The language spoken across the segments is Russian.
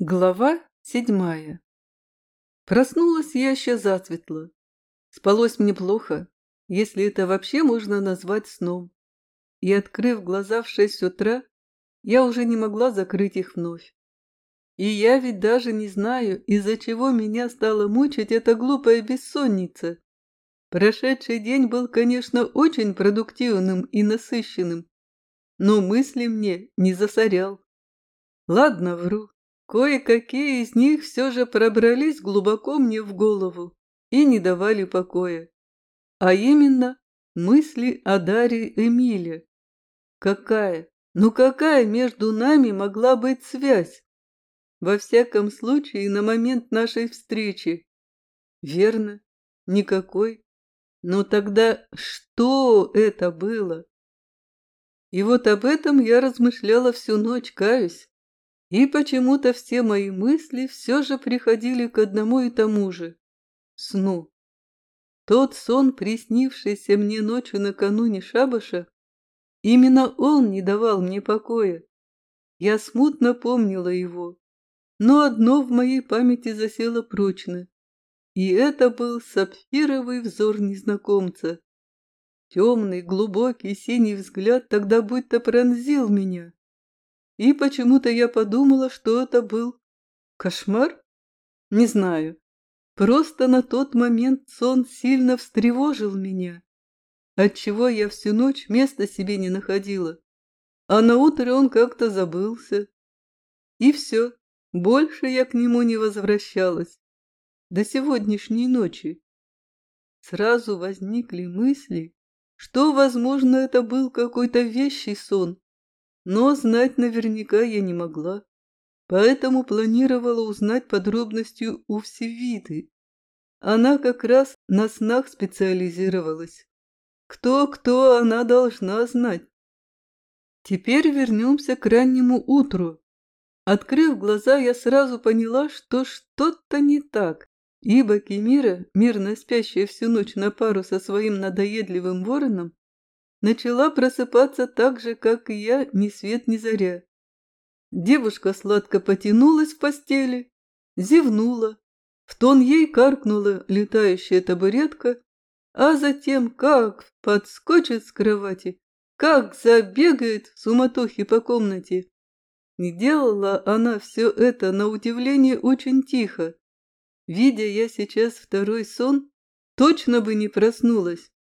Глава седьмая. Проснулась я еще засветло. Спалось мне плохо, если это вообще можно назвать сном. И, открыв глаза в шесть утра, я уже не могла закрыть их вновь. И я ведь даже не знаю, из-за чего меня стала мучить эта глупая бессонница. Прошедший день был, конечно, очень продуктивным и насыщенным, но мысли мне не засорял. Ладно, вру. Кое-какие из них все же пробрались глубоко мне в голову и не давали покоя. А именно мысли о Даре Эмиле. Какая, ну какая между нами могла быть связь? Во всяком случае, на момент нашей встречи. Верно, никакой. Но тогда что это было? И вот об этом я размышляла всю ночь, каюсь. И почему-то все мои мысли все же приходили к одному и тому же – сну. Тот сон, приснившийся мне ночью накануне шабаша, именно он не давал мне покоя. Я смутно помнила его, но одно в моей памяти засело прочно. И это был сапфировый взор незнакомца. Темный, глубокий, синий взгляд тогда будто пронзил меня. И почему-то я подумала, что это был кошмар? Не знаю. Просто на тот момент сон сильно встревожил меня, отчего я всю ночь места себе не находила. А на утро он как-то забылся. И все, больше я к нему не возвращалась. До сегодняшней ночи. Сразу возникли мысли, что, возможно, это был какой-то вещий сон, но знать наверняка я не могла, поэтому планировала узнать подробности у Всевиды. Она как раз на снах специализировалась. Кто-кто она должна знать. Теперь вернемся к раннему утру. Открыв глаза, я сразу поняла, что что-то не так, ибо Кемира, мирно спящая всю ночь на пару со своим надоедливым вороном, начала просыпаться так же, как и я, ни свет ни заря. Девушка сладко потянулась в постели, зевнула, в тон ей каркнула летающая табуретка, а затем как подскочит с кровати, как забегает в суматохе по комнате. Не делала она все это, на удивление, очень тихо. Видя я сейчас второй сон, точно бы не проснулась.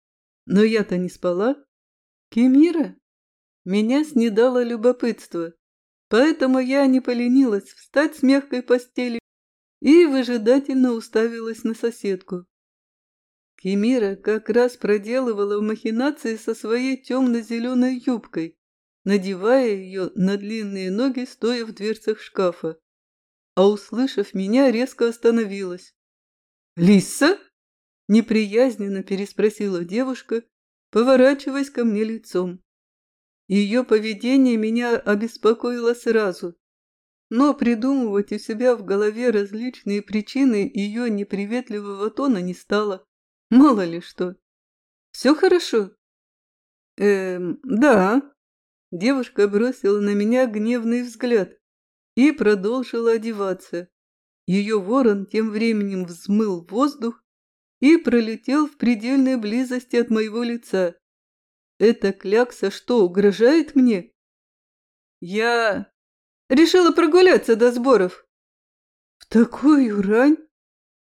Но я-то не спала. Кемира? Меня снедало любопытство, поэтому я не поленилась встать с мягкой постели и выжидательно уставилась на соседку. Кемира как раз проделывала махинации со своей темно-зеленой юбкой, надевая ее на длинные ноги, стоя в дверцах шкафа. А услышав меня, резко остановилась. «Лиса?» – неприязненно переспросила девушка поворачиваясь ко мне лицом. Ее поведение меня обеспокоило сразу, но придумывать у себя в голове различные причины ее неприветливого тона не стало. Мало ли что. «Все хорошо?» «Эм, да». Девушка бросила на меня гневный взгляд и продолжила одеваться. Ее ворон тем временем взмыл воздух и пролетел в предельной близости от моего лица. Эта клякса что, угрожает мне? Я решила прогуляться до сборов. В такую рань?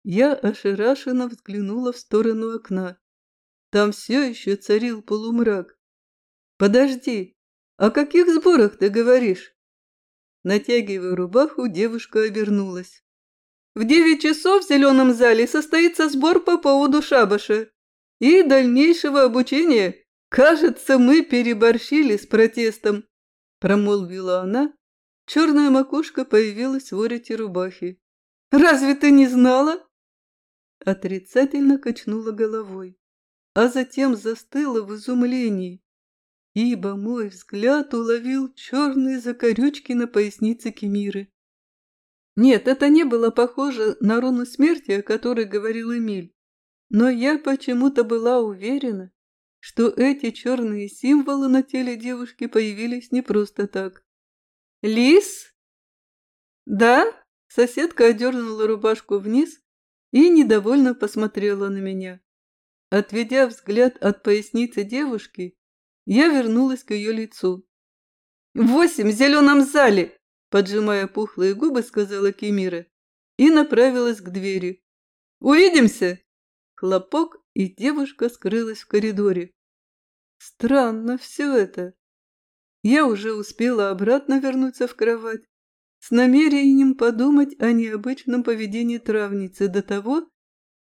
Я ошарашенно взглянула в сторону окна. Там все еще царил полумрак. Подожди, о каких сборах ты говоришь? Натягивая рубаху, девушка обернулась. В девять часов в зеленом зале состоится сбор по поводу шабаша и дальнейшего обучения. Кажется, мы переборщили с протестом, промолвила она. Черная макушка появилась в вороте рубахи. Разве ты не знала? Отрицательно качнула головой, а затем застыла в изумлении, ибо мой взгляд уловил черные закорючки на пояснице Кемиры. Нет, это не было похоже на руну смерти, о которой говорил Эмиль. Но я почему-то была уверена, что эти черные символы на теле девушки появились не просто так. «Лис?» «Да?» Соседка одернула рубашку вниз и недовольно посмотрела на меня. Отведя взгляд от поясницы девушки, я вернулась к ее лицу. «Восемь в зеленом зале!» Поджимая пухлые губы, сказала Кемира и направилась к двери. «Увидимся!» Хлопок, и девушка скрылась в коридоре. Странно все это. Я уже успела обратно вернуться в кровать с намерением подумать о необычном поведении травницы до того,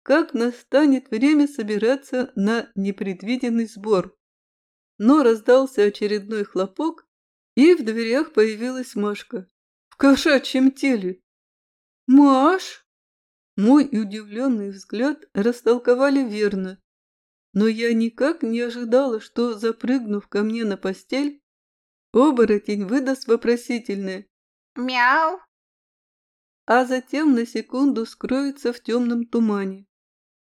как настанет время собираться на непредвиденный сбор. Но раздался очередной хлопок, и в дверях появилась Машка в кошачьем теле. «Маш!» Мой удивленный взгляд растолковали верно, но я никак не ожидала, что, запрыгнув ко мне на постель, оборотень выдаст вопросительное «Мяу!», а затем на секунду скроется в темном тумане,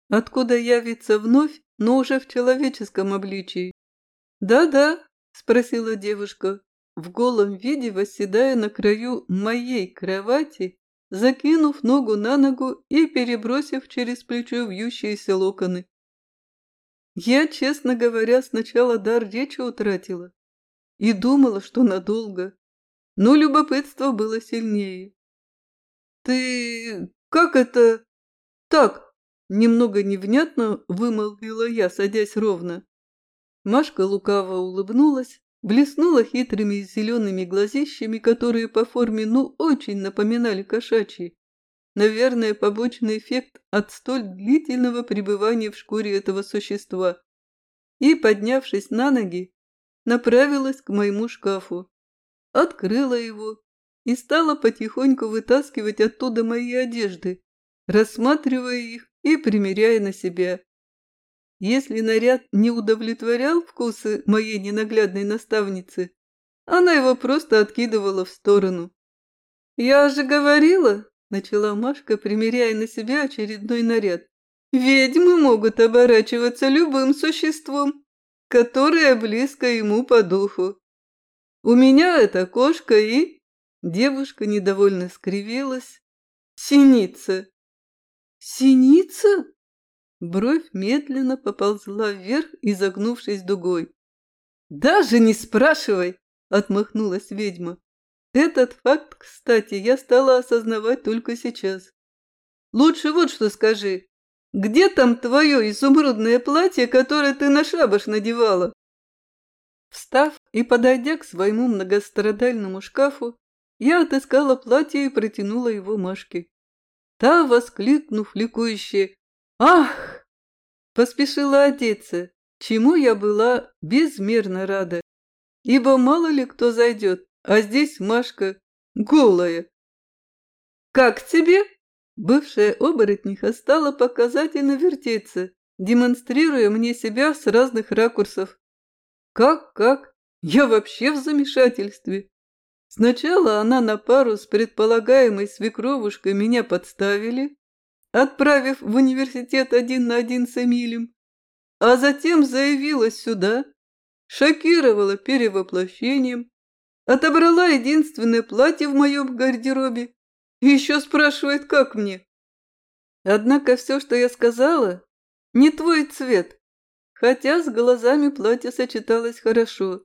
откуда явится вновь, но уже в человеческом обличии. «Да-да», — спросила девушка, в голом виде восседая на краю моей кровати, закинув ногу на ногу и перебросив через плечо вьющиеся локоны. Я, честно говоря, сначала дар речи утратила и думала, что надолго, но любопытство было сильнее. «Ты... как это... так?» Немного невнятно вымолвила я, садясь ровно. Машка лукаво улыбнулась, блеснула хитрыми зелеными глазищами, которые по форме ну очень напоминали кошачьи. Наверное, побочный эффект от столь длительного пребывания в шкуре этого существа. И, поднявшись на ноги, направилась к моему шкафу. Открыла его и стала потихоньку вытаскивать оттуда мои одежды, рассматривая их и примеряя на себя. Если наряд не удовлетворял вкусы моей ненаглядной наставницы, она его просто откидывала в сторону. «Я же говорила», — начала Машка, примеряя на себя очередной наряд, «ведьмы могут оборачиваться любым существом, которое близко ему по духу. У меня это кошка и...» Девушка недовольно скривилась. «Синица». «Синица?» Бровь медленно поползла вверх, изогнувшись дугой. «Даже не спрашивай!» – отмахнулась ведьма. Этот факт, кстати, я стала осознавать только сейчас. Лучше вот что скажи. Где там твое изумрудное платье, которое ты на шабаш надевала? Встав и подойдя к своему многострадальному шкафу, я отыскала платье и протянула его Машке. Та, воскликнув ликующе «Ах!» Поспешила одеться, чему я была безмерно рада, ибо мало ли кто зайдет, а здесь Машка голая. «Как тебе?» Бывшая оборотниха стала показательно вертеться, демонстрируя мне себя с разных ракурсов. «Как, как? Я вообще в замешательстве!» Сначала она на пару с предполагаемой свекровушкой меня подставили, отправив в университет один на один с Эмилем, а затем заявилась сюда, шокировала перевоплощением, отобрала единственное платье в моем гардеробе и еще спрашивает, как мне. Однако все, что я сказала, не твой цвет, хотя с глазами платье сочеталось хорошо.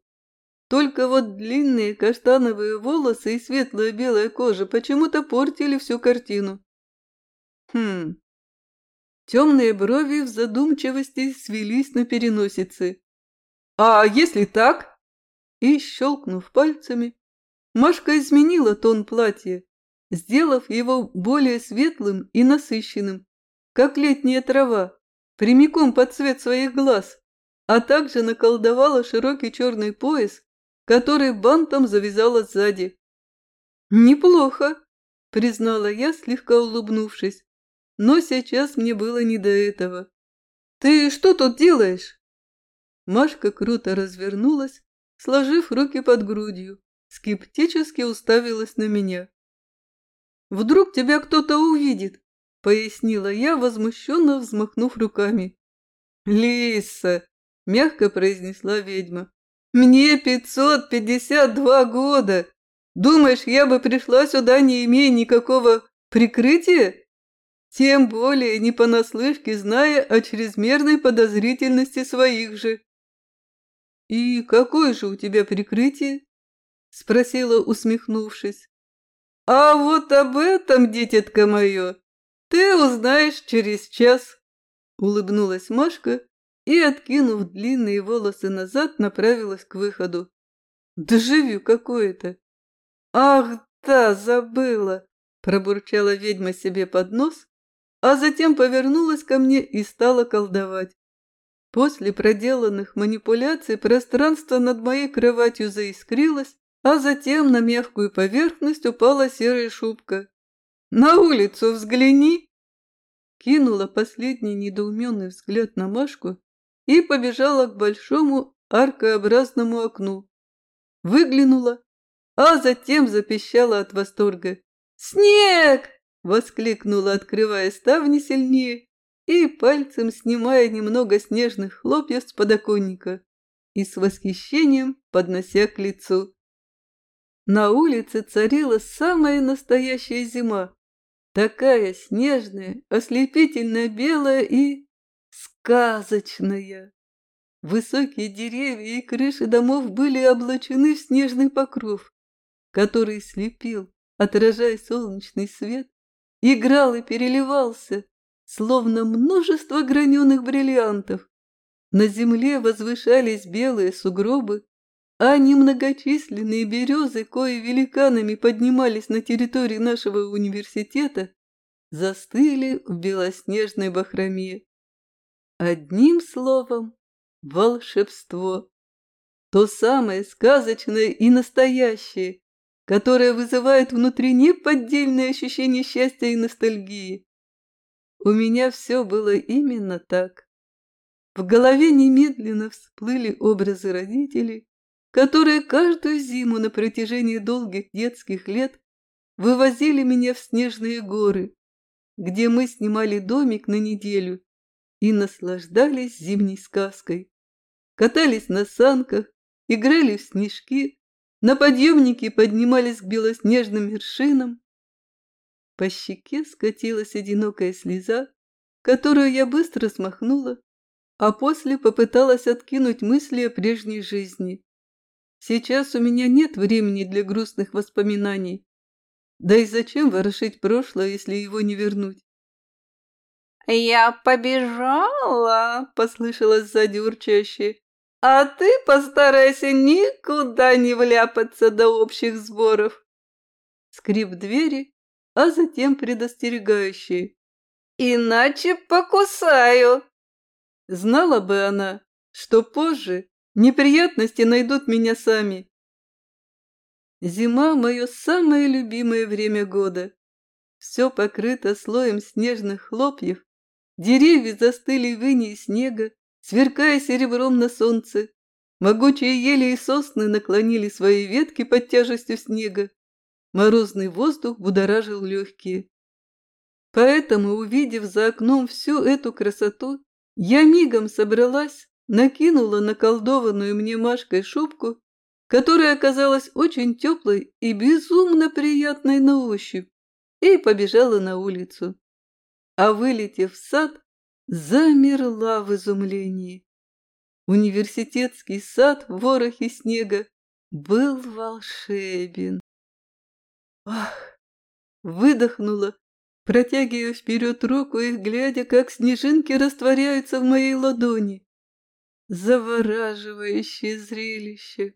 Только вот длинные каштановые волосы и светлая белая кожа почему-то портили всю картину. Хм. Темные брови в задумчивости свелись на переносице. А если так? И, щелкнув пальцами, Машка изменила тон платья, сделав его более светлым и насыщенным, как летняя трава, прямиком под цвет своих глаз, а также наколдовала широкий черный пояс, который бантом завязала сзади. «Неплохо», — признала я, слегка улыбнувшись но сейчас мне было не до этого. «Ты что тут делаешь?» Машка круто развернулась, сложив руки под грудью, скептически уставилась на меня. «Вдруг тебя кто-то увидит?» — пояснила я, возмущенно взмахнув руками. «Лиса!» — мягко произнесла ведьма. «Мне пятьсот пятьдесят два года! Думаешь, я бы пришла сюда, не имея никакого Прикрытие? Тем более не понаслышке, зная о чрезмерной подозрительности своих же. «И какое же у тебя прикрытие?» — спросила, усмехнувшись. «А вот об этом, дитятка мое, ты узнаешь через час», — улыбнулась Машка и, откинув длинные волосы назад, направилась к выходу. «Доживю какое-то!» «Ах, да, забыла!» – пробурчала ведьма себе под нос, а затем повернулась ко мне и стала колдовать. После проделанных манипуляций пространство над моей кроватью заискрилось, а затем на мягкую поверхность упала серая шубка. «На улицу взгляни!» Кинула последний недоуменный взгляд на Машку и побежала к большому аркообразному окну. Выглянула, а затем запищала от восторга. «Снег!» — воскликнула, открывая ставни сильнее и пальцем снимая немного снежных хлопьев с подоконника и с восхищением поднося к лицу. На улице царила самая настоящая зима, такая снежная, ослепительно белая и сказочная. Высокие деревья и крыши домов были облачены в снежный покров, который слепил, отражая солнечный свет, играл и переливался, словно множество граненых бриллиантов. На земле возвышались белые сугробы, а немногочисленные березы, кои великанами поднимались на территории нашего университета, застыли в белоснежной бахроме. Одним словом, волшебство. То самое сказочное и настоящее, которое вызывает внутри неподдельное ощущение счастья и ностальгии. У меня все было именно так. В голове немедленно всплыли образы родителей, которые каждую зиму на протяжении долгих детских лет вывозили меня в снежные горы, где мы снимали домик на неделю и наслаждались зимней сказкой. Катались на санках, играли в снежки, на подъемнике поднимались к белоснежным вершинам, по щеке скатилась одинокая слеза, которую я быстро смахнула, а после попыталась откинуть мысли о прежней жизни. Сейчас у меня нет времени для грустных воспоминаний. Да и зачем ворошить прошлое, если его не вернуть? «Я побежала!» — послышалось сзади урчащее. «А ты постарайся никуда не вляпаться до общих сборов!» Скрип двери, а затем предостерегающий. «Иначе покусаю!» Знала бы она, что позже неприятности найдут меня сами. Зима – мое самое любимое время года. Все покрыто слоем снежных хлопьев, деревья застыли в инии снега, сверкая серебром на солнце. Могучие ели и сосны наклонили свои ветки под тяжестью снега. Морозный воздух будоражил легкие. Поэтому, увидев за окном всю эту красоту, я мигом собралась, накинула наколдованную мне Машкой шубку, которая оказалась очень теплой и безумно приятной на ощупь, и побежала на улицу. А вылетев в сад, замерла в изумлении. Университетский сад в ворохе снега был волшебен. Ах! Выдохнула, протягивая вперед руку и глядя, как снежинки растворяются в моей ладони. Завораживающее зрелище!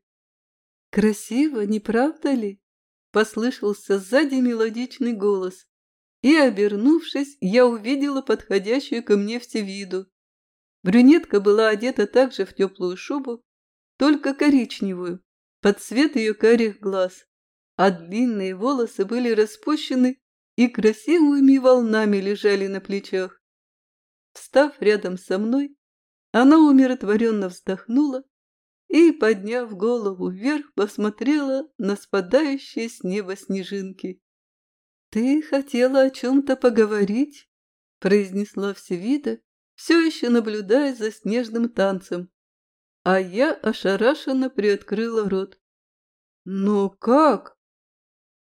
Красиво, не правда ли? Послышался сзади мелодичный голос. И, обернувшись, я увидела подходящую ко мне всевиду. Брюнетка была одета также в теплую шубу, только коричневую, под цвет ее карих глаз а длинные волосы были распущены и красивыми волнами лежали на плечах. Встав рядом со мной, она умиротворенно вздохнула и, подняв голову вверх, посмотрела на спадающие с неба снежинки. «Ты хотела о чем-то поговорить?» — произнесла Всевида, все еще наблюдая за снежным танцем. А я ошарашенно приоткрыла рот. «Но как?»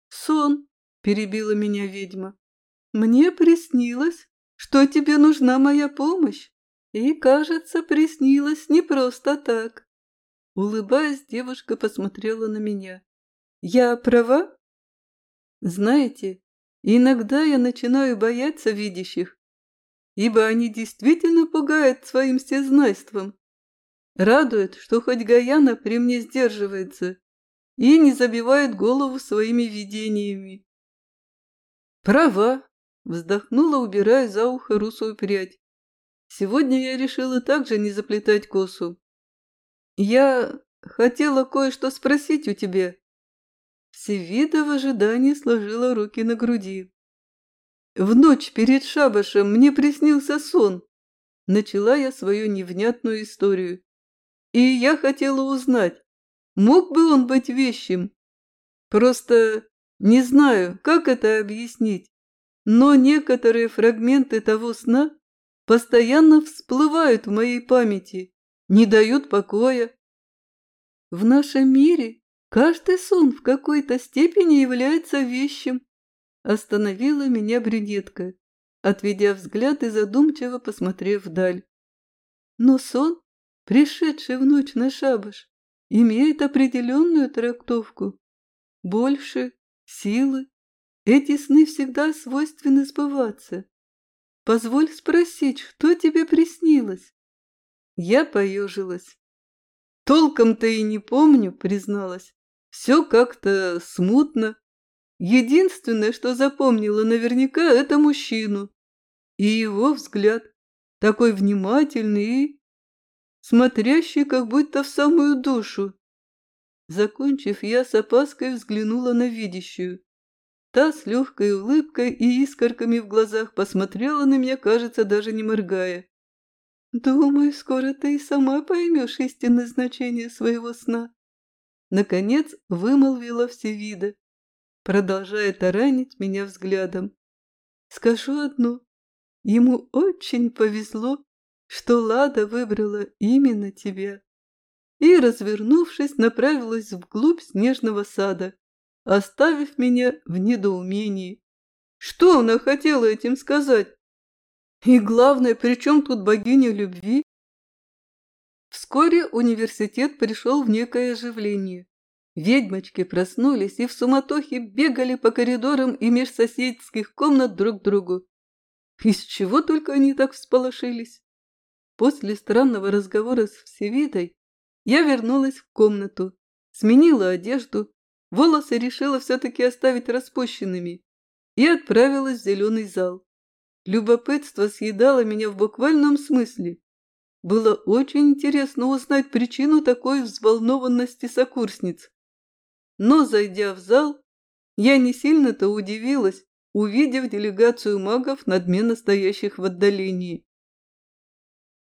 «Сон!» – перебила меня ведьма. Мне приснилось, что тебе нужна моя помощь, и, кажется, приснилось не просто так. Улыбаясь, девушка посмотрела на меня. Я права? Знаете, иногда я начинаю бояться видящих, ибо они действительно пугают своим всезнайством. Радует, что хоть Гаяна при мне сдерживается и не забивает голову своими видениями. Права, вздохнула, убирая за ухо русую прядь. Сегодня я решила также не заплетать косу. Я хотела кое-что спросить у тебя. Всевида в ожидании сложила руки на груди. В ночь перед шабашем мне приснился сон. Начала я свою невнятную историю. И я хотела узнать, мог бы он быть вещим? Просто не знаю, как это объяснить, но некоторые фрагменты того сна постоянно всплывают в моей памяти, не дают покоя. В нашем мире каждый сон в какой-то степени является вещим. Остановила меня брюнетка, отведя взгляд и задумчиво посмотрев вдаль. Но сон пришедший в ночь на шабаш, имеет определенную трактовку. Больше, силы. Эти сны всегда свойственны сбываться. Позволь спросить, что тебе приснилось? Я поежилась. Толком-то и не помню, призналась. Все как-то смутно. Единственное, что запомнила наверняка, это мужчину. И его взгляд, такой внимательный и смотрящий как будто в самую душу. Закончив, я с опаской взглянула на видящую. Та с легкой улыбкой и искорками в глазах посмотрела на меня, кажется, даже не моргая. «Думаю, скоро ты и сама поймешь истинное значение своего сна». Наконец вымолвила Всевида, продолжая таранить меня взглядом. «Скажу одно. Ему очень повезло, что Лада выбрала именно тебя. И, развернувшись, направилась вглубь снежного сада, оставив меня в недоумении. Что она хотела этим сказать? И главное, при чем тут богиня любви? Вскоре университет пришел в некое оживление. Ведьмочки проснулись и в суматохе бегали по коридорам и меж соседских комнат друг к другу. Из чего только они так всполошились? После странного разговора с Всевидой я вернулась в комнату, сменила одежду, волосы решила все-таки оставить распущенными и отправилась в зеленый зал. Любопытство съедало меня в буквальном смысле. Было очень интересно узнать причину такой взволнованности сокурсниц. Но, зайдя в зал, я не сильно-то удивилась, увидев делегацию магов, надменно стоящих в отдалении.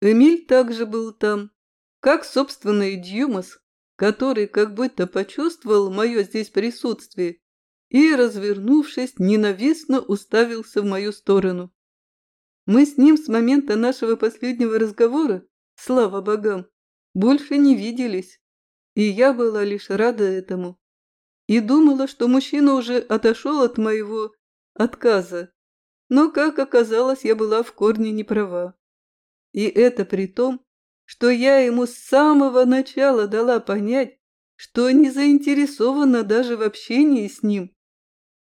Эмиль также был там, как, собственно, и Дьюмас, который как будто почувствовал мое здесь присутствие и, развернувшись, ненавистно уставился в мою сторону. Мы с ним с момента нашего последнего разговора, слава богам, больше не виделись, и я была лишь рада этому. И думала, что мужчина уже отошел от моего отказа, но, как оказалось, я была в корне неправа. И это при том, что я ему с самого начала дала понять, что не заинтересована даже в общении с ним.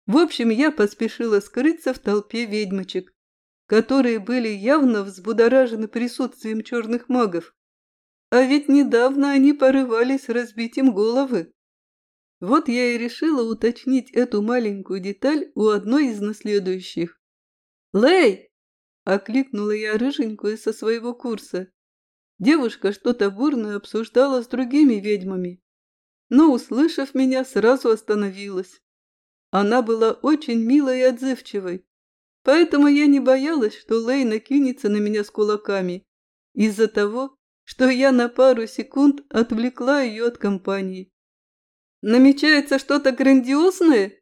В общем, я поспешила скрыться в толпе ведьмочек, которые были явно взбудоражены присутствием черных магов. А ведь недавно они порывались разбить им головы. Вот я и решила уточнить эту маленькую деталь у одной из наследующих. «Лэй, Окликнула я рыженькую со своего курса. Девушка что-то бурно обсуждала с другими ведьмами, но, услышав меня, сразу остановилась. Она была очень милой и отзывчивой, поэтому я не боялась, что Лей накинется на меня с кулаками из-за того, что я на пару секунд отвлекла ее от компании. «Намечается что-то грандиозное?»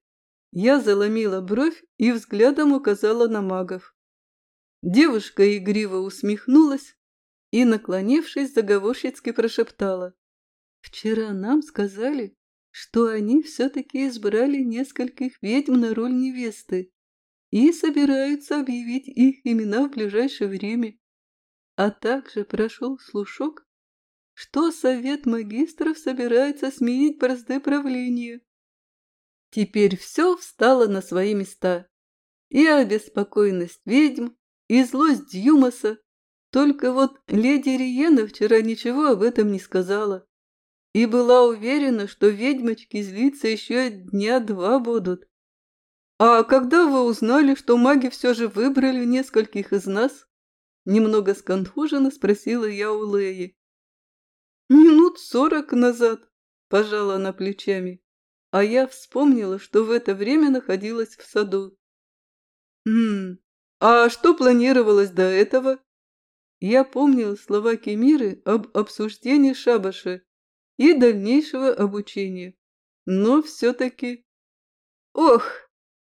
Я заломила бровь и взглядом указала на магов. Девушка игриво усмехнулась и, наклонившись, заговорщицки прошептала. «Вчера нам сказали, что они все-таки избрали нескольких ведьм на роль невесты. И собираются объявить их имена в ближайшее время. А также прошел слушок, что Совет магистров собирается сменить бразды правления. Теперь все встало на свои места. И обеспокоенность ведьм, и злость Дьюмаса. Только вот леди Риена вчера ничего об этом не сказала. И была уверена, что ведьмочки злиться еще дня два будут. «А когда вы узнали, что маги все же выбрали нескольких из нас?» Немного сконфуженно спросила я у Леи. «Минут сорок назад», – пожала она плечами, а я вспомнила, что в это время находилась в саду. «Хм, а что планировалось до этого?» Я помнила слова Кемиры об обсуждении шабаша и дальнейшего обучения, но все-таки... «Ох!» –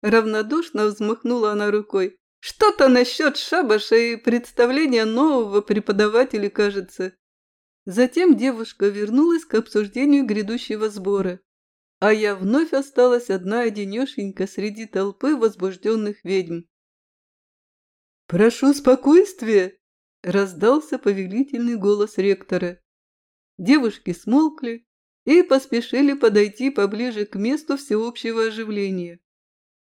равнодушно взмахнула она рукой. «Что-то насчет шабаша и представления нового преподавателя, кажется. Затем девушка вернулась к обсуждению грядущего сбора, а я вновь осталась одна одинешенька среди толпы возбужденных ведьм. «Прошу спокойствия!» – раздался повелительный голос ректора. Девушки смолкли и поспешили подойти поближе к месту всеобщего оживления.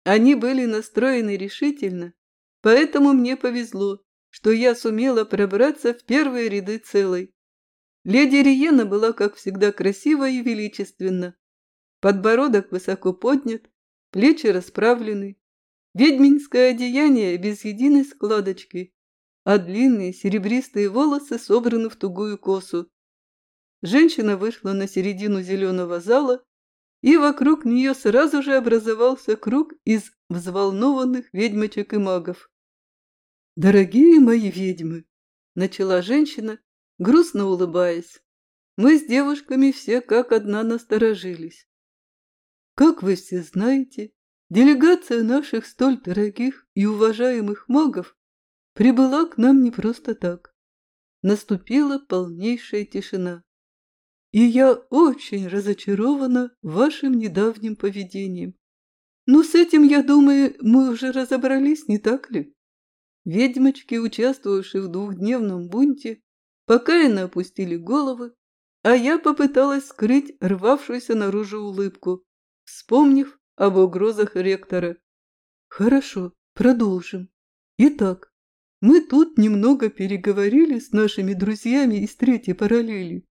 Они были настроены решительно, поэтому мне повезло, что я сумела пробраться в первые ряды целой. Леди Риена была, как всегда, красива и величественна. Подбородок высоко поднят, плечи расправлены, ведьминское одеяние без единой складочки, а длинные серебристые волосы собраны в тугую косу. Женщина вышла на середину зеленого зала, и вокруг нее сразу же образовался круг из взволнованных ведьмочек и магов. «Дорогие мои ведьмы!» – начала женщина, грустно улыбаясь. Мы с девушками все как одна насторожились. Как вы все знаете, делегация наших столь дорогих и уважаемых магов прибыла к нам не просто так. Наступила полнейшая тишина. И я очень разочарована вашим недавним поведением. Но с этим, я думаю, мы уже разобрались, не так ли? Ведьмочки, участвовавшие в двухдневном бунте, Покаянно опустили головы, а я попыталась скрыть рвавшуюся наружу улыбку, вспомнив об угрозах ректора. «Хорошо, продолжим. Итак, мы тут немного переговорили с нашими друзьями из третьей параллели,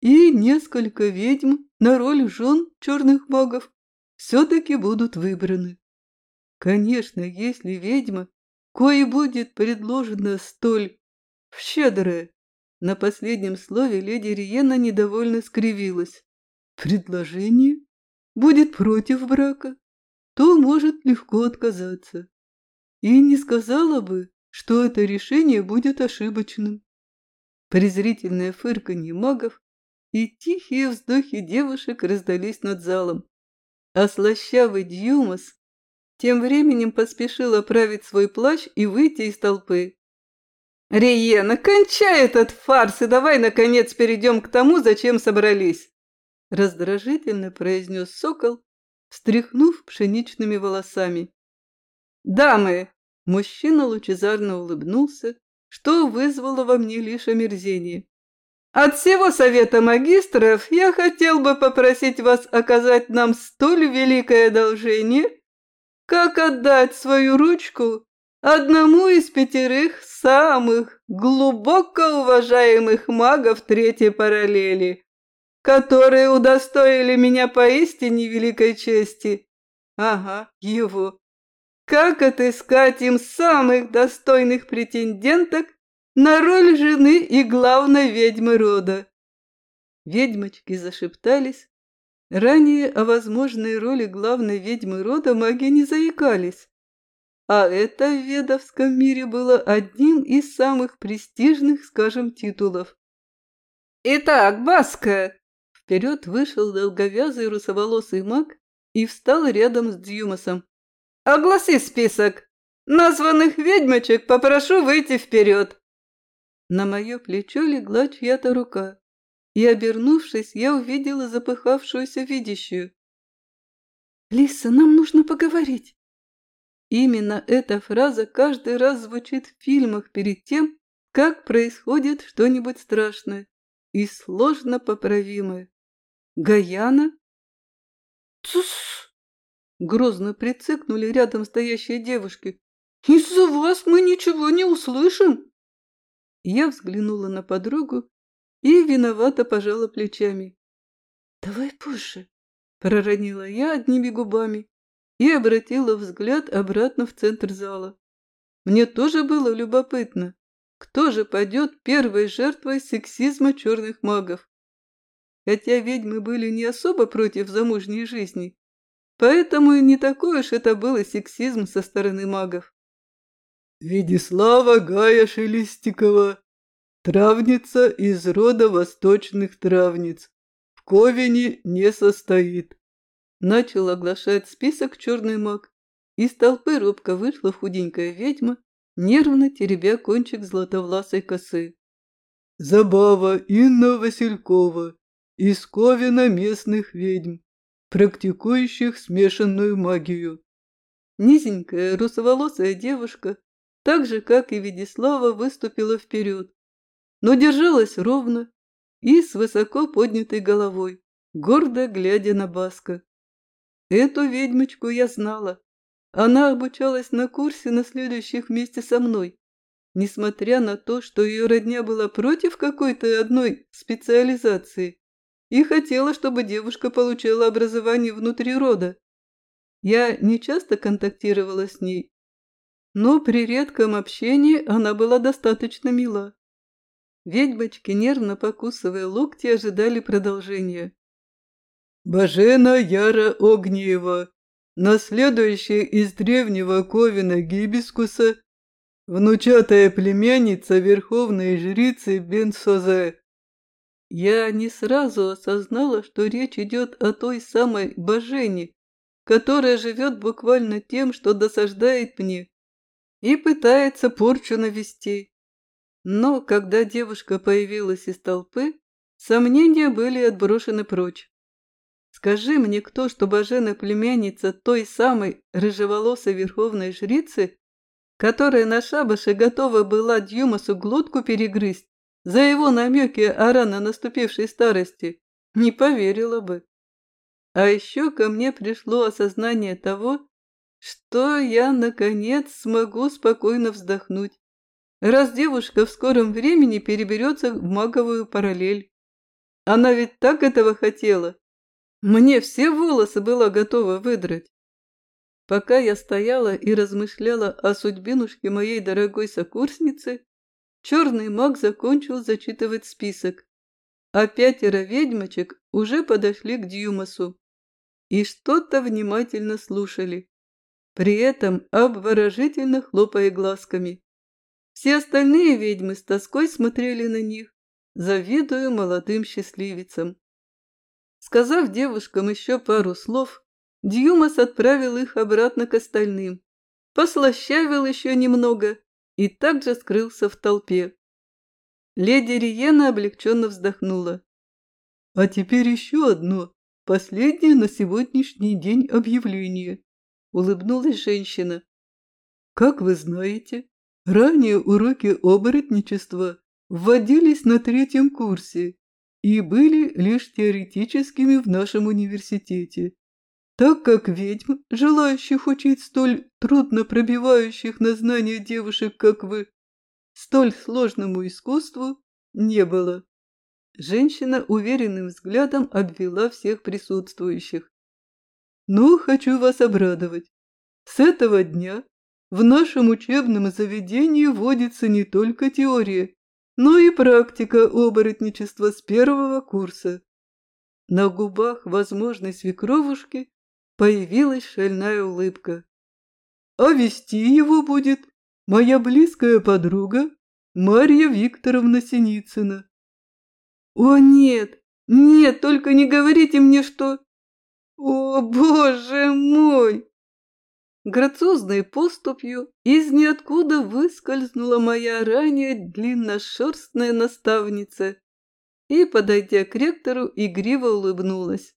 и несколько ведьм на роль жен черных магов все-таки будут выбраны. Конечно, если ведьма, кое будет предложена столь щедрая на последнем слове леди Риена недовольно скривилась. «Предложение? Будет против брака? То может легко отказаться. И не сказала бы, что это решение будет ошибочным». Презрительное фырканье магов и тихие вздохи девушек раздались над залом. А слащавый Дьюмас тем временем поспешил оправить свой плащ и выйти из толпы. «Риена, кончай этот фарс и давай, наконец, перейдем к тому, зачем собрались!» Раздражительно произнес сокол, встряхнув пшеничными волосами. «Дамы!» Мужчина лучезарно улыбнулся, что вызвало во мне лишь омерзение. «От всего совета магистров я хотел бы попросить вас оказать нам столь великое одолжение, как отдать свою ручку одному из пятерых самых глубоко уважаемых магов третьей параллели, которые удостоили меня поистине великой чести. Ага, его. Как отыскать им самых достойных претенденток на роль жены и главной ведьмы рода? Ведьмочки зашептались. Ранее о возможной роли главной ведьмы рода маги не заикались. А это в ведовском мире было одним из самых престижных, скажем, титулов. «Итак, Баска!» Вперед вышел долговязый русоволосый маг и встал рядом с Дьюмасом. «Огласи список! Названных ведьмочек попрошу выйти вперед!» На мое плечо легла чья-то рука, и, обернувшись, я увидела запыхавшуюся видящую. «Лиса, нам нужно поговорить!» Именно эта фраза каждый раз звучит в фильмах перед тем, как происходит что-нибудь страшное и сложно поправимое. Гаяна? Цус! Грозно прицикнули рядом стоящие девушки. Из-за вас мы ничего не услышим. Я взглянула на подругу и виновато пожала плечами. «Давай позже», — проронила я одними губами и обратила взгляд обратно в центр зала. Мне тоже было любопытно, кто же пойдет первой жертвой сексизма черных магов. Хотя ведьмы были не особо против замужней жизни, поэтому и не такой уж это был сексизм со стороны магов. Ведислава Гая Шелестикова, травница из рода восточных травниц, в Ковине не состоит. Начал оглашать список черный маг. Из толпы робко вышла худенькая ведьма, нервно теребя кончик златовласой косы. Забава Инна Василькова, из Ковина местных ведьм, практикующих смешанную магию. Низенькая русоволосая девушка, так же, как и Ведислава, выступила вперед, но держалась ровно и с высоко поднятой головой, гордо глядя на Баска. Эту ведьмочку я знала. Она обучалась на курсе на следующих вместе со мной. Несмотря на то, что ее родня была против какой-то одной специализации и хотела, чтобы девушка получала образование внутри рода. Я не часто контактировала с ней, но при редком общении она была достаточно мила. Ведьмочки, нервно покусывая локти, ожидали продолжения. Бажена Яра Огниева, наследующая из древнего Ковина Гибискуса, внучатая племянница верховной жрицы Бенсозе. Я не сразу осознала, что речь идет о той самой Бажене, которая живет буквально тем, что досаждает мне и пытается порчу навести. Но когда девушка появилась из толпы, сомнения были отброшены прочь. Скажи мне кто, что Бажена племянница той самой рыжеволосой верховной жрицы, которая на шабаше готова была Дьюмасу глотку перегрызть за его намеки о рано наступившей старости, не поверила бы. А еще ко мне пришло осознание того, что я, наконец, смогу спокойно вздохнуть, раз девушка в скором времени переберется в маговую параллель. Она ведь так этого хотела. Мне все волосы было готово выдрать. Пока я стояла и размышляла о судьбинушке моей дорогой сокурсницы, черный маг закончил зачитывать список, а пятеро ведьмочек уже подошли к Дьюмасу и что-то внимательно слушали, при этом обворожительно хлопая глазками. Все остальные ведьмы с тоской смотрели на них, завидуя молодым счастливицам. Сказав девушкам еще пару слов, Дьюмас отправил их обратно к остальным, послащавил еще немного и также скрылся в толпе. Леди Риена облегченно вздохнула. «А теперь еще одно, последнее на сегодняшний день объявление», — улыбнулась женщина. «Как вы знаете, ранее уроки оборотничества вводились на третьем курсе и были лишь теоретическими в нашем университете, так как ведьм, желающих учить столь трудно пробивающих на знания девушек, как вы, столь сложному искусству не было. Женщина уверенным взглядом обвела всех присутствующих. «Ну, хочу вас обрадовать. С этого дня в нашем учебном заведении вводится не только теория, но и практика оборотничества с первого курса. На губах возможной свекровушки появилась шальная улыбка. А вести его будет моя близкая подруга Марья Викторовна Синицына. О нет, нет, только не говорите мне, что... О, боже мой! Грациозной поступью из ниоткуда выскользнула моя ранее длинношерстная наставница и, подойдя к ректору, игриво улыбнулась.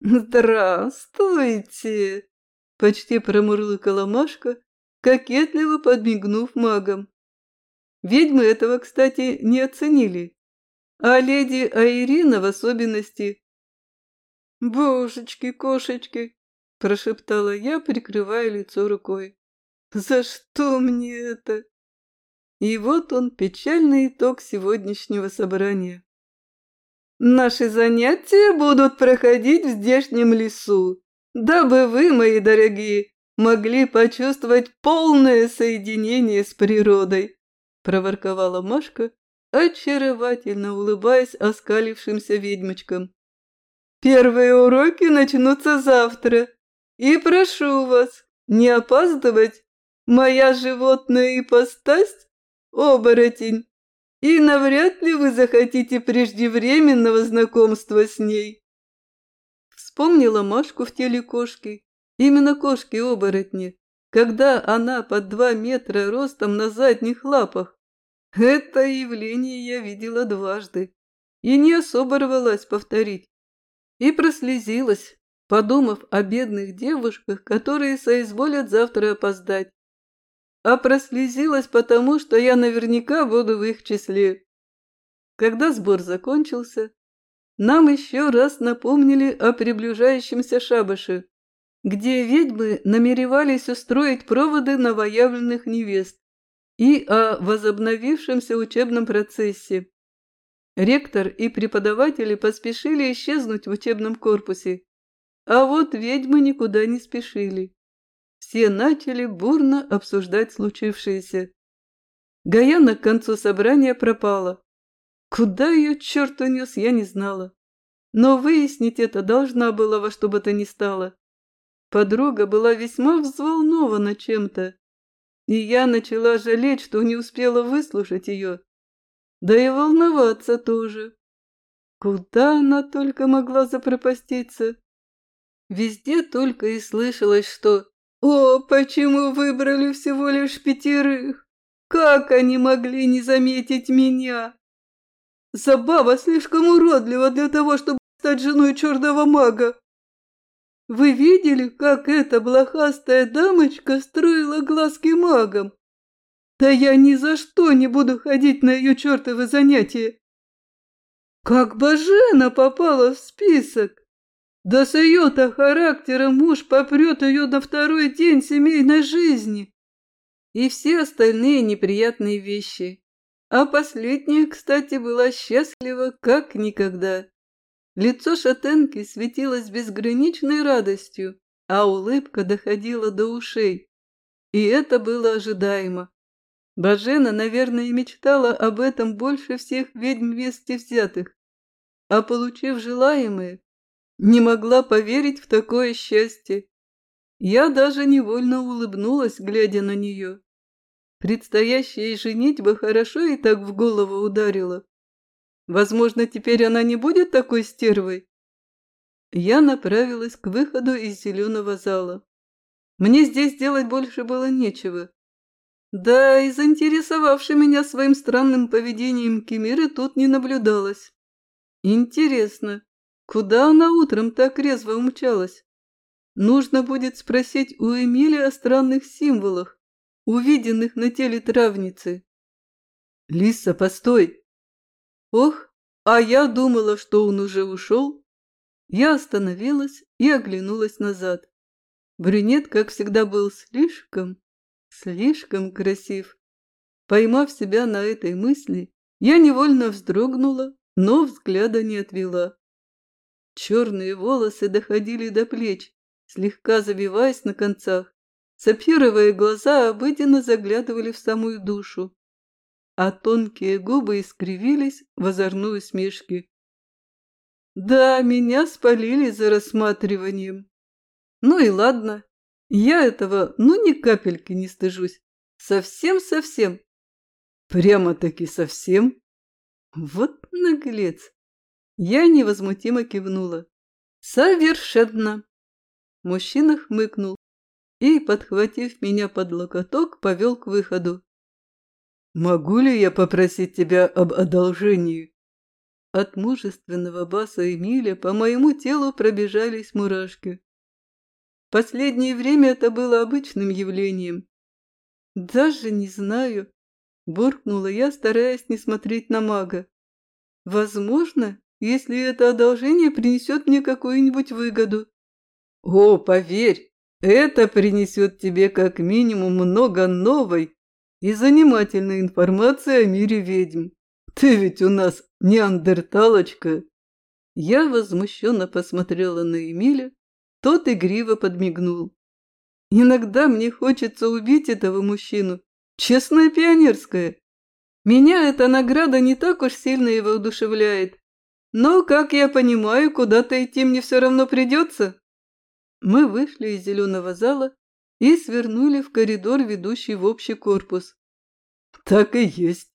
«Здравствуйте! Почти промурлыкала Машка, кокетливо подмигнув магом. Ведьмы этого, кстати, не оценили. А леди Айрина в особенности. «Божечки, кошечки!» – прошептала я, прикрывая лицо рукой. «За что мне это?» И вот он, печальный итог сегодняшнего собрания. Наши занятия будут проходить в здешнем лесу, дабы вы, мои дорогие, могли почувствовать полное соединение с природой, проворковала Машка, очаровательно улыбаясь оскалившимся ведьмочкам. Первые уроки начнутся завтра, и прошу вас не опаздывать. Моя животная ипостась оборотень, и навряд ли вы захотите преждевременного знакомства с ней. Вспомнила Машку в теле кошки, именно кошки-оборотни, когда она под два метра ростом на задних лапах. Это явление я видела дважды и не особо рвалась повторить. И прослезилась, подумав о бедных девушках, которые соизволят завтра опоздать а прослезилась потому, что я наверняка буду в их числе. Когда сбор закончился, нам еще раз напомнили о приближающемся шабаше, где ведьмы намеревались устроить проводы новоявленных невест и о возобновившемся учебном процессе. Ректор и преподаватели поспешили исчезнуть в учебном корпусе, а вот ведьмы никуда не спешили все начали бурно обсуждать случившееся. Гаяна к концу собрания пропала. Куда ее черт унес, я не знала. Но выяснить это должна была во что бы то ни стало. Подруга была весьма взволнована чем-то, и я начала жалеть, что не успела выслушать ее. Да и волноваться тоже. Куда она только могла запропаститься? Везде только и слышалось, что о, почему выбрали всего лишь пятерых? Как они могли не заметить меня? Забава слишком уродлива для того, чтобы стать женой черного мага. Вы видели, как эта блохастая дамочка строила глазки магом? Да я ни за что не буду ходить на ее чертовы занятия. Как Бажена попала в список? Да с ее-то характером муж попрет ее на второй день семейной жизни. И все остальные неприятные вещи. А последняя, кстати, была счастлива как никогда. Лицо шатенки светилось безграничной радостью, а улыбка доходила до ушей. И это было ожидаемо. Бажена, наверное, мечтала об этом больше всех ведьм вместе взятых. А получив желаемое, не могла поверить в такое счастье. Я даже невольно улыбнулась, глядя на нее. Предстоящая женитьба хорошо и так в голову ударила. Возможно, теперь она не будет такой стервой. Я направилась к выходу из зеленого зала. Мне здесь делать больше было нечего. Да, и заинтересовавшей меня своим странным поведением Кемиры тут не наблюдалось. Интересно, Куда она утром так резво умчалась? Нужно будет спросить у Эмили о странных символах, увиденных на теле травницы. Лиса, постой! Ох, а я думала, что он уже ушел. Я остановилась и оглянулась назад. Брюнет, как всегда, был слишком, слишком красив. Поймав себя на этой мысли, я невольно вздрогнула, но взгляда не отвела. Черные волосы доходили до плеч, слегка забиваясь на концах. Сапфировые глаза обыденно заглядывали в самую душу, а тонкие губы искривились в озорной усмешке. Да, меня спалили за рассматриванием. Ну и ладно, я этого ну ни капельки не стыжусь. Совсем-совсем. Прямо-таки совсем. Вот наглец. Я невозмутимо кивнула. «Совершенно!» Мужчина хмыкнул и, подхватив меня под локоток, повел к выходу. «Могу ли я попросить тебя об одолжении?» От мужественного баса Эмиля по моему телу пробежались мурашки. Последнее время это было обычным явлением. «Даже не знаю», – буркнула я, стараясь не смотреть на мага. «Возможно, если это одолжение принесет мне какую-нибудь выгоду». «О, поверь, это принесет тебе как минимум много новой и занимательной информации о мире ведьм. Ты ведь у нас неандерталочка». Я возмущенно посмотрела на Эмиля, тот игриво подмигнул. Иногда мне хочется убить этого мужчину. Честная пионерская. Меня эта награда не так уж сильно его воодушевляет. Но, как я понимаю, куда-то идти мне все равно придется. Мы вышли из зеленого зала и свернули в коридор, ведущий в общий корпус. Так и есть.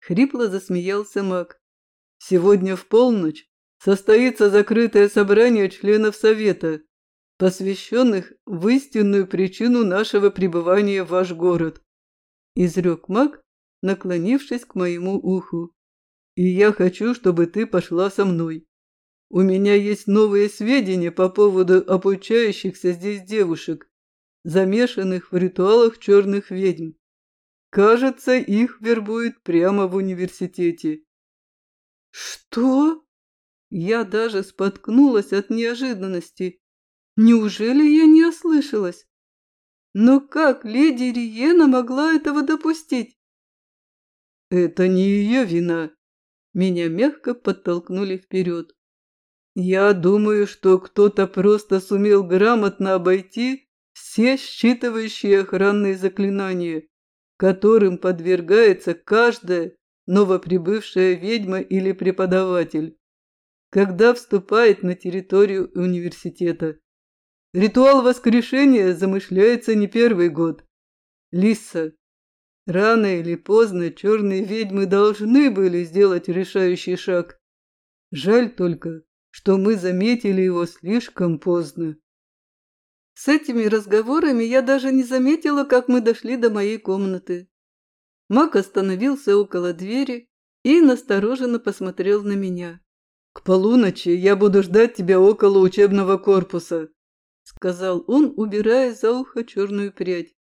Хрипло засмеялся маг. Сегодня в полночь состоится закрытое собрание членов Совета посвященных в истинную причину нашего пребывания в ваш город», – изрек маг, наклонившись к моему уху. «И я хочу, чтобы ты пошла со мной. У меня есть новые сведения по поводу обучающихся здесь девушек, замешанных в ритуалах черных ведьм. Кажется, их вербуют прямо в университете». «Что?» Я даже споткнулась от неожиданности Неужели я не ослышалась? Но как леди Риена могла этого допустить? Это не ее вина. Меня мягко подтолкнули вперед. Я думаю, что кто-то просто сумел грамотно обойти все считывающие охранные заклинания, которым подвергается каждая новоприбывшая ведьма или преподаватель, когда вступает на территорию университета. Ритуал воскрешения замышляется не первый год. Лиса, рано или поздно черные ведьмы должны были сделать решающий шаг. Жаль только, что мы заметили его слишком поздно. С этими разговорами я даже не заметила, как мы дошли до моей комнаты. Мак остановился около двери и настороженно посмотрел на меня. «К полуночи я буду ждать тебя около учебного корпуса», сказал он, убирая за ухо черную прядь.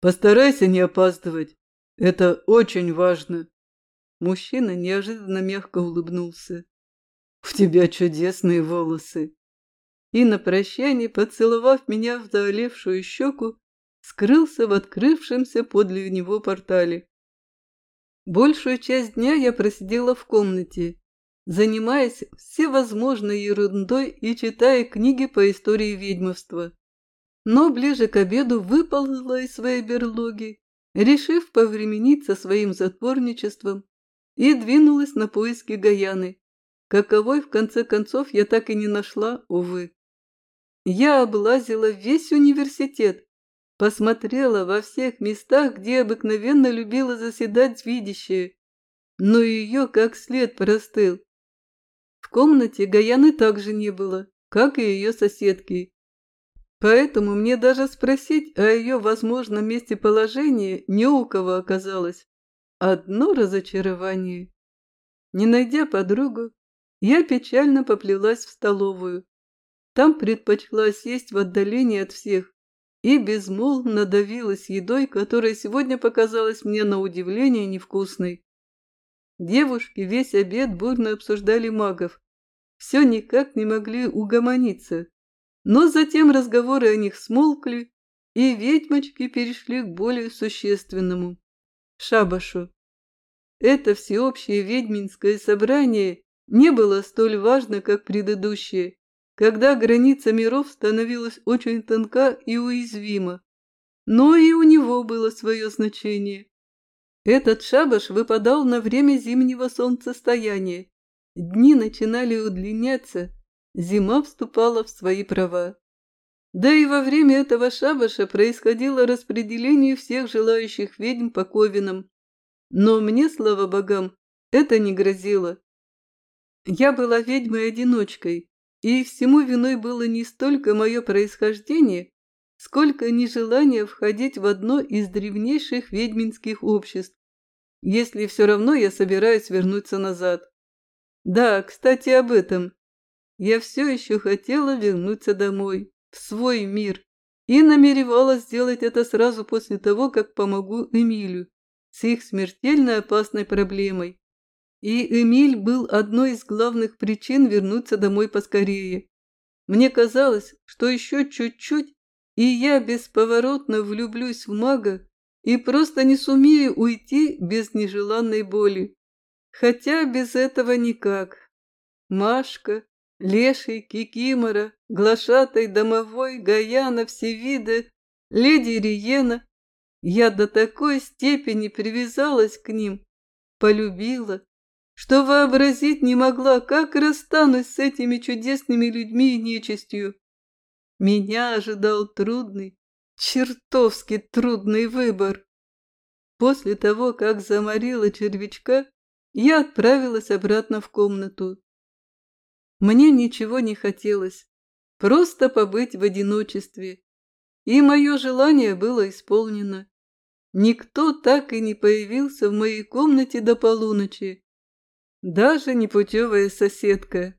Постарайся не опаздывать. Это очень важно. Мужчина неожиданно мягко улыбнулся. У тебя чудесные волосы. И на прощание, поцеловав меня в заолевшую щеку, скрылся в открывшемся подле него портале. Большую часть дня я просидела в комнате, занимаясь всевозможной ерундой и читая книги по истории ведьмовства. Но ближе к обеду выползла из своей берлоги, решив повременить со своим затворничеством, и двинулась на поиски Гаяны, каковой, в конце концов, я так и не нашла, увы. Я облазила весь университет, посмотрела во всех местах, где обыкновенно любила заседать видящее, но ее как след простыл. В комнате Гаяны также не было, как и ее соседки. Поэтому мне даже спросить о ее возможном местоположении не у кого оказалось. Одно разочарование. Не найдя подругу, я печально поплелась в столовую. Там предпочла сесть в отдалении от всех и безмолвно давилась едой, которая сегодня показалась мне на удивление невкусной. Девушки весь обед бурно обсуждали магов. Все никак не могли угомониться. Но затем разговоры о них смолкли, и ведьмочки перешли к более существенному – шабашу. Это всеобщее ведьминское собрание не было столь важно, как предыдущее, когда граница миров становилась очень тонка и уязвима. Но и у него было свое значение. Этот шабаш выпадал на время зимнего солнцестояния. Дни начинали удлиняться, зима вступала в свои права. Да и во время этого шабаша происходило распределение всех желающих ведьм по ковинам. Но мне, слава богам, это не грозило. Я была ведьмой-одиночкой, и всему виной было не столько мое происхождение, сколько нежелание входить в одно из древнейших ведьминских обществ, если все равно я собираюсь вернуться назад. Да, кстати, об этом. Я все еще хотела вернуться домой, в свой мир. и намеревалась сделать это сразу после того, как помогу Эмилю с их смертельно опасной проблемой. И Эмиль был одной из главных причин вернуться домой поскорее. Мне казалось, что еще чуть-чуть, и я бесповоротно влюблюсь в мага и просто не сумею уйти без нежеланной боли. Хотя без этого никак. Машка, Леший, Кикимора, Глашатай, Домовой, Гаяна, Всевида, Леди Риена. Я до такой степени привязалась к ним, полюбила, что вообразить не могла, как расстанусь с этими чудесными людьми и нечистью. Меня ожидал трудный, чертовски трудный выбор. После того, как заморила червячка, я отправилась обратно в комнату. Мне ничего не хотелось, просто побыть в одиночестве. И мое желание было исполнено. Никто так и не появился в моей комнате до полуночи. Даже непутевая соседка.